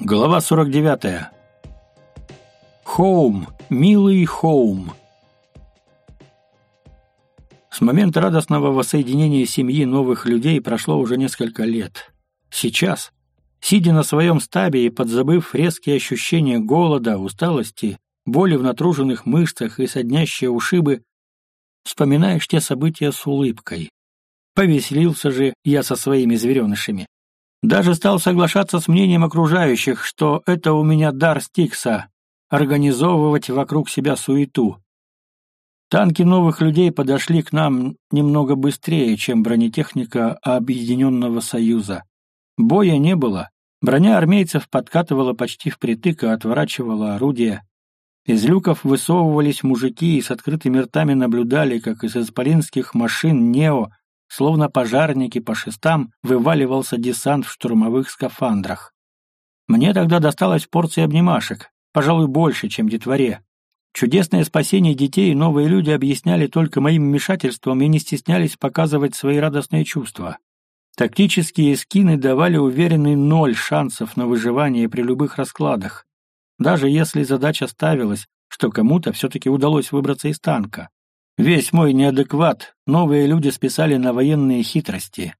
Глава 49. Хоум, милый Хоум. С момента радостного воссоединения семьи новых людей прошло уже несколько лет. Сейчас, сидя на своем стабе и подзабыв резкие ощущения голода, усталости, боли в натруженных мышцах и соднящие ушибы, вспоминаешь те события с улыбкой. Повеселился же я со своими зверенышами. Даже стал соглашаться с мнением окружающих, что это у меня дар Стикса — организовывать вокруг себя суету. Танки новых людей подошли к нам немного быстрее, чем бронетехника Объединенного Союза. Боя не было. Броня армейцев подкатывала почти впритык и отворачивала орудия. Из люков высовывались мужики и с открытыми ртами наблюдали, как из исполинских машин «Нео» Словно пожарники по шестам вываливался десант в штурмовых скафандрах. Мне тогда досталась порция обнимашек, пожалуй, больше, чем детворе. Чудесное спасение детей новые люди объясняли только моим вмешательством и не стеснялись показывать свои радостные чувства. Тактические скины давали уверенный ноль шансов на выживание при любых раскладах, даже если задача ставилась, что кому-то все-таки удалось выбраться из танка. Весь мой неадекват новые люди списали на военные хитрости.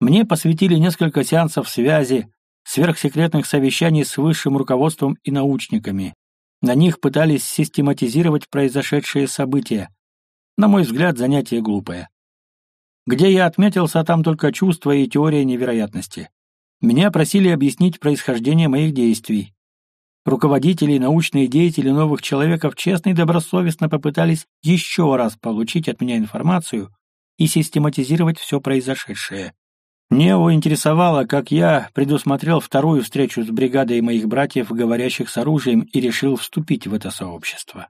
Мне посвятили несколько сеансов связи, сверхсекретных совещаний с высшим руководством и научниками. На них пытались систематизировать произошедшие события. На мой взгляд, занятие глупое. Где я отметился, там только чувство и теория невероятности. Меня просили объяснить происхождение моих действий. Руководители и научные деятели новых человеков честно и добросовестно попытались еще раз получить от меня информацию и систематизировать все произошедшее. Нео интересовало, как я предусмотрел вторую встречу с бригадой моих братьев, говорящих с оружием, и решил вступить в это сообщество.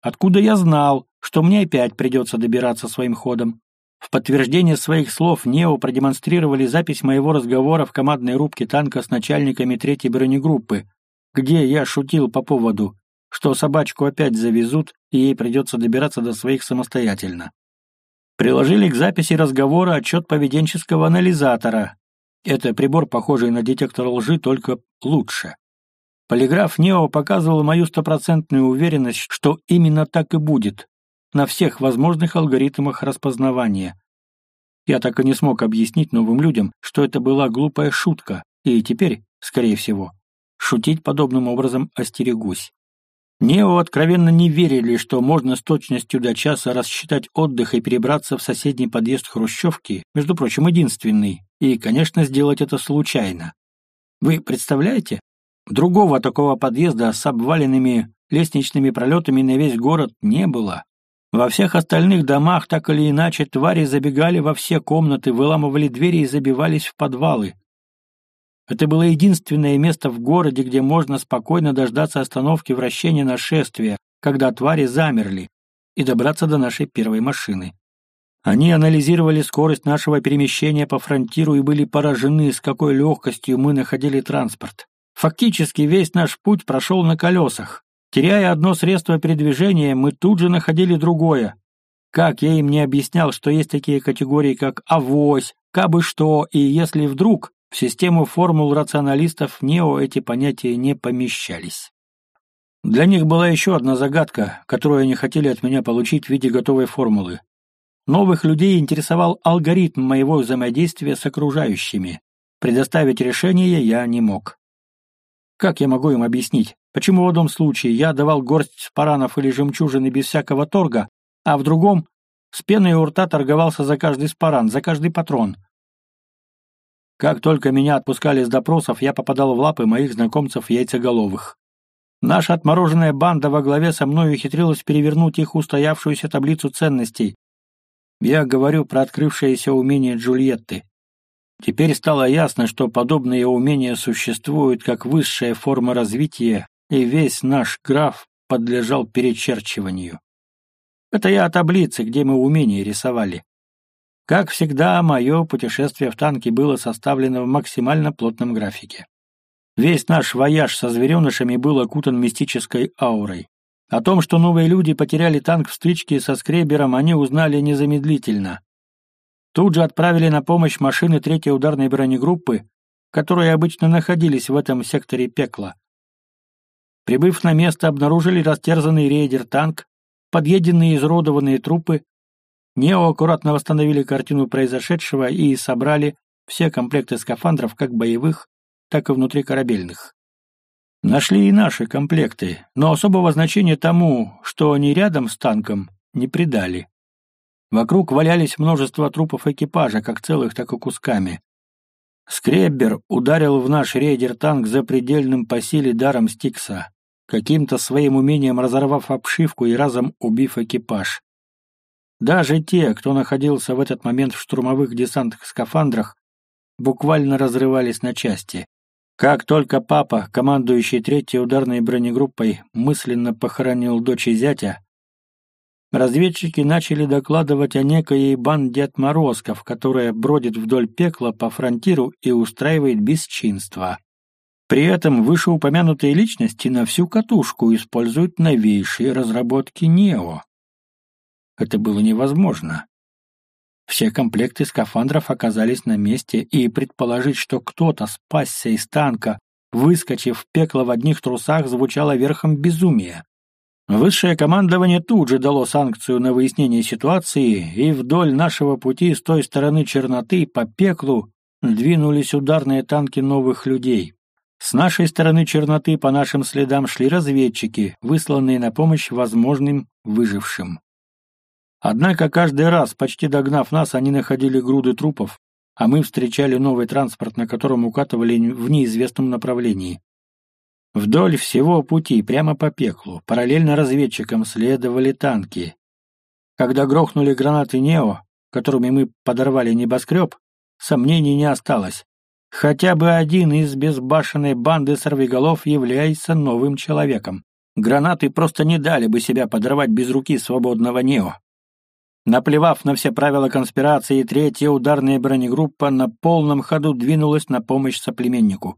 Откуда я знал, что мне опять придется добираться своим ходом? В подтверждение своих слов Нео продемонстрировали запись моего разговора в командной рубке танка с начальниками третьей бронегруппы, где я шутил по поводу, что собачку опять завезут, и ей придется добираться до своих самостоятельно. Приложили к записи разговора отчет поведенческого анализатора. Это прибор, похожий на детектор лжи, только лучше. Полиграф Нео показывал мою стопроцентную уверенность, что именно так и будет, на всех возможных алгоритмах распознавания. Я так и не смог объяснить новым людям, что это была глупая шутка, и теперь, скорее всего, Шутить подобным образом остерегусь. Нео откровенно не верили, что можно с точностью до часа рассчитать отдых и перебраться в соседний подъезд Хрущевки, между прочим, единственный, и, конечно, сделать это случайно. Вы представляете? Другого такого подъезда с обваленными лестничными пролетами на весь город не было. Во всех остальных домах так или иначе твари забегали во все комнаты, выламывали двери и забивались в подвалы. Это было единственное место в городе, где можно спокойно дождаться остановки вращения нашествия, когда твари замерли, и добраться до нашей первой машины. Они анализировали скорость нашего перемещения по фронтиру и были поражены, с какой легкостью мы находили транспорт. Фактически весь наш путь прошел на колесах. Теряя одно средство передвижения, мы тут же находили другое. Как я им не объяснял, что есть такие категории, как авось, кабы что, и если вдруг, в систему формул рационалистов Нео эти понятия не помещались. Для них была еще одна загадка, которую они хотели от меня получить в виде готовой формулы. Новых людей интересовал алгоритм моего взаимодействия с окружающими. Предоставить решение я не мог. Как я могу им объяснить, почему в одном случае я давал горсть спаранов или жемчужины без всякого торга, а в другом с пеной у рта торговался за каждый спаран, за каждый патрон — как только меня отпускали с допросов, я попадал в лапы моих знакомцев яйцеголовых. Наша отмороженная банда во главе со мной ухитрилась перевернуть их устоявшуюся таблицу ценностей. Я говорю про открывшееся умение Джульетты. Теперь стало ясно, что подобные умения существуют как высшая форма развития, и весь наш граф подлежал перечерчиванию. Это я о таблице, где мы умения рисовали. Как всегда, мое путешествие в танке было составлено в максимально плотном графике. Весь наш вояж со зверенышами был окутан мистической аурой. О том, что новые люди потеряли танк в стычке со скребером, они узнали незамедлительно. Тут же отправили на помощь машины третьей ударной бронегруппы, которые обычно находились в этом секторе пекла. Прибыв на место, обнаружили растерзанный рейдер-танк, подъеденные изродованные трупы. Нео аккуратно восстановили картину произошедшего и собрали все комплекты скафандров как боевых, так и внутрикорабельных. Нашли и наши комплекты, но особого значения тому, что они рядом с танком, не придали. Вокруг валялись множество трупов экипажа, как целых, так и кусками. Скреббер ударил в наш рейдер-танк за предельным по силе даром Стикса, каким-то своим умением разорвав обшивку и разом убив экипаж. Даже те, кто находился в этот момент в штурмовых десантных скафандрах, буквально разрывались на части. Как только папа, командующий третьей ударной бронегруппой, мысленно похоронил дочь и зятя, разведчики начали докладывать о некоей банде отморозков, которая бродит вдоль пекла по фронтиру и устраивает бесчинство. При этом вышеупомянутые личности на всю катушку используют новейшие разработки НЕО. Это было невозможно. Все комплекты скафандров оказались на месте, и предположить, что кто-то спасся из танка, выскочив в пекло в одних трусах, звучало верхом безумия. Высшее командование тут же дало санкцию на выяснение ситуации, и вдоль нашего пути с той стороны черноты по пеклу двинулись ударные танки новых людей. С нашей стороны черноты по нашим следам шли разведчики, высланные на помощь возможным выжившим. Однако каждый раз, почти догнав нас, они находили груды трупов, а мы встречали новый транспорт, на котором укатывали в неизвестном направлении. Вдоль всего пути, прямо по пеклу, параллельно разведчикам следовали танки. Когда грохнули гранаты «Нео», которыми мы подорвали небоскреб, сомнений не осталось. Хотя бы один из безбашенной банды сорвиголов является новым человеком. Гранаты просто не дали бы себя подорвать без руки свободного «Нео». Наплевав на все правила конспирации, третья ударная бронегруппа на полном ходу двинулась на помощь соплеменнику.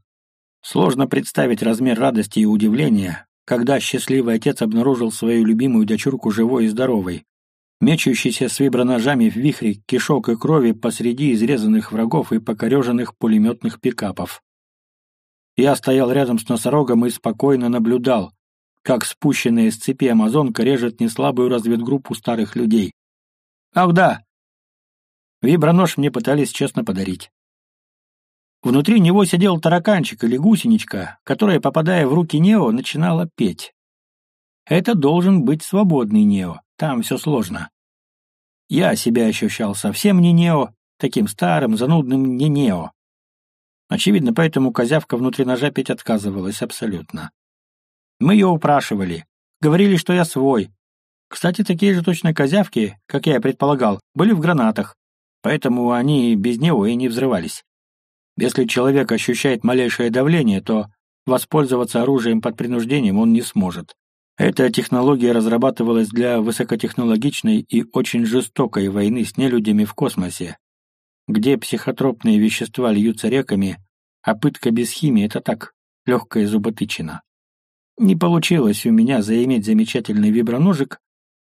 Сложно представить размер радости и удивления, когда счастливый отец обнаружил свою любимую дочурку живой и здоровой, мечущейся с виброножами в вихре кишок и крови посреди изрезанных врагов и покореженных пулеметных пикапов. Я стоял рядом с носорогом и спокойно наблюдал, как спущенная с цепи амазонка режет неслабую разведгруппу старых людей. Ах да! Вибронож мне пытались честно подарить. Внутри него сидел тараканчик или гусеничка, которая, попадая в руки Нео, начинала петь. Это должен быть свободный Нео, там все сложно. Я себя ощущал совсем не Нео, таким старым, занудным не Нео. Очевидно, поэтому козявка внутри ножа петь отказывалась абсолютно. Мы ее упрашивали, говорили, что я свой. Кстати, такие же точно козявки, как я и предполагал, были в гранатах, поэтому они без него и не взрывались. Если человек ощущает малейшее давление, то воспользоваться оружием под принуждением он не сможет. Эта технология разрабатывалась для высокотехнологичной и очень жестокой войны с нелюдями в космосе, где психотропные вещества льются реками, а пытка без химии — это так, легкая зуботычина. Не получилось у меня заиметь замечательный виброножик,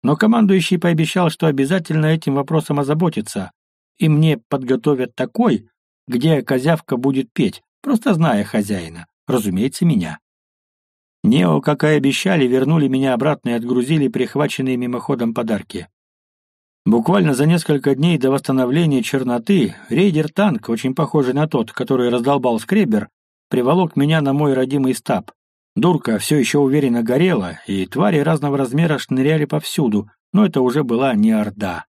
но командующий пообещал, что обязательно этим вопросом озаботится, и мне подготовят такой, где козявка будет петь, просто зная хозяина, разумеется, меня. Нео, как и обещали, вернули меня обратно и отгрузили прихваченные мимоходом подарки. Буквально за несколько дней до восстановления черноты рейдер-танк, очень похожий на тот, который раздолбал скребер, приволок меня на мой родимый стаб. Дурка все еще уверенно горела, и твари разного размера шныряли повсюду, но это уже была не орда.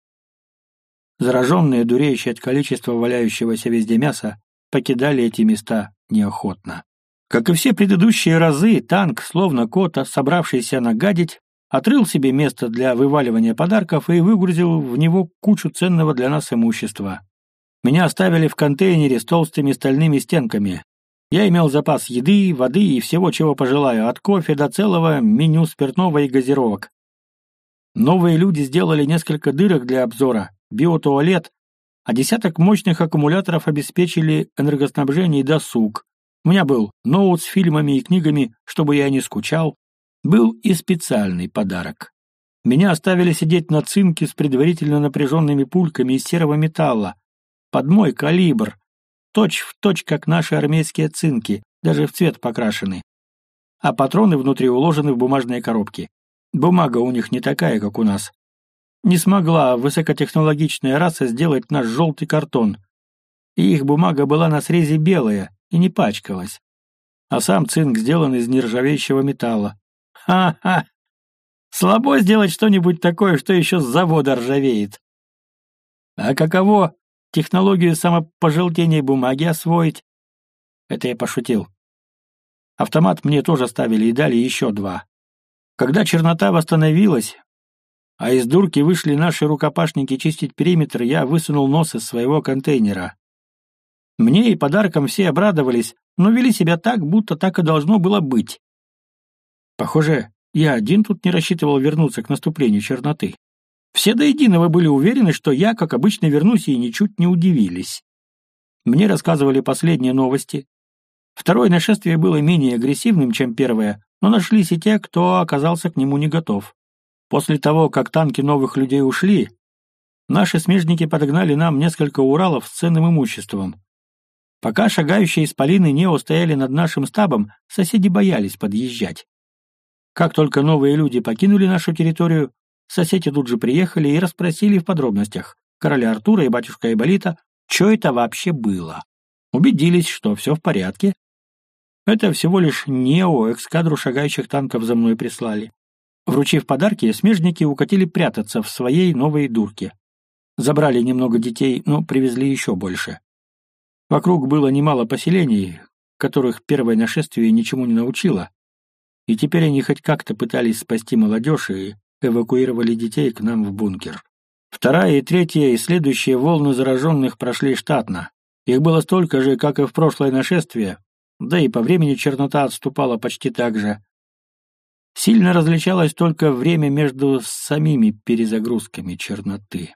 Зараженные, дуреющие от количества валяющегося везде мяса, покидали эти места неохотно. Как и все предыдущие разы, танк, словно кот, собравшийся нагадить, отрыл себе место для вываливания подарков и выгрузил в него кучу ценного для нас имущества. Меня оставили в контейнере с толстыми стальными стенками. Я имел запас еды, воды и всего, чего пожелаю, от кофе до целого меню спиртного и газировок. Новые люди сделали несколько дырок для обзора, биотуалет, а десяток мощных аккумуляторов обеспечили энергоснабжение и досуг. У меня был ноут с фильмами и книгами, чтобы я не скучал. Был и специальный подарок. Меня оставили сидеть на цинке с предварительно напряженными пульками из серого металла. Под мой калибр. Точь в точь, как наши армейские цинки, даже в цвет покрашены. А патроны внутри уложены в бумажные коробки. Бумага у них не такая, как у нас. Не смогла высокотехнологичная раса сделать наш желтый картон. И их бумага была на срезе белая и не пачкалась. А сам цинк сделан из нержавеющего металла. Ха-ха! Слабо сделать что-нибудь такое, что еще с завода ржавеет. А каково технологию самопожелтения бумаги освоить? Это я пошутил. Автомат мне тоже ставили и дали еще два. Когда чернота восстановилась, а из дурки вышли наши рукопашники чистить периметр, я высунул нос из своего контейнера. Мне и подарком все обрадовались, но вели себя так, будто так и должно было быть. Похоже, я один тут не рассчитывал вернуться к наступлению черноты. Все до единого были уверены, что я, как обычно, вернусь и ничуть не удивились. Мне рассказывали последние новости. Второе нашествие было менее агрессивным, чем первое, но нашлись и те, кто оказался к нему не готов. После того, как танки новых людей ушли, наши смежники подогнали нам несколько Уралов с ценным имуществом. Пока шагающие исполины не устояли над нашим стабом, соседи боялись подъезжать. Как только новые люди покинули нашу территорию, соседи тут же приехали и расспросили в подробностях короля Артура и батюшка Иболита, что это вообще было. Убедились, что все в порядке. Это всего лишь Нео эскадру шагающих танков за мной прислали. Вручив подарки, смежники укатили прятаться в своей новой дурке. Забрали немного детей, но привезли еще больше. Вокруг было немало поселений, которых первое нашествие ничему не научило, и теперь они хоть как-то пытались спасти молодежь и эвакуировали детей к нам в бункер. Вторая и третья и следующие волны зараженных прошли штатно. Их было столько же, как и в прошлое нашествие, да и по времени чернота отступала почти так же. Сильно различалось только время между самими перезагрузками черноты.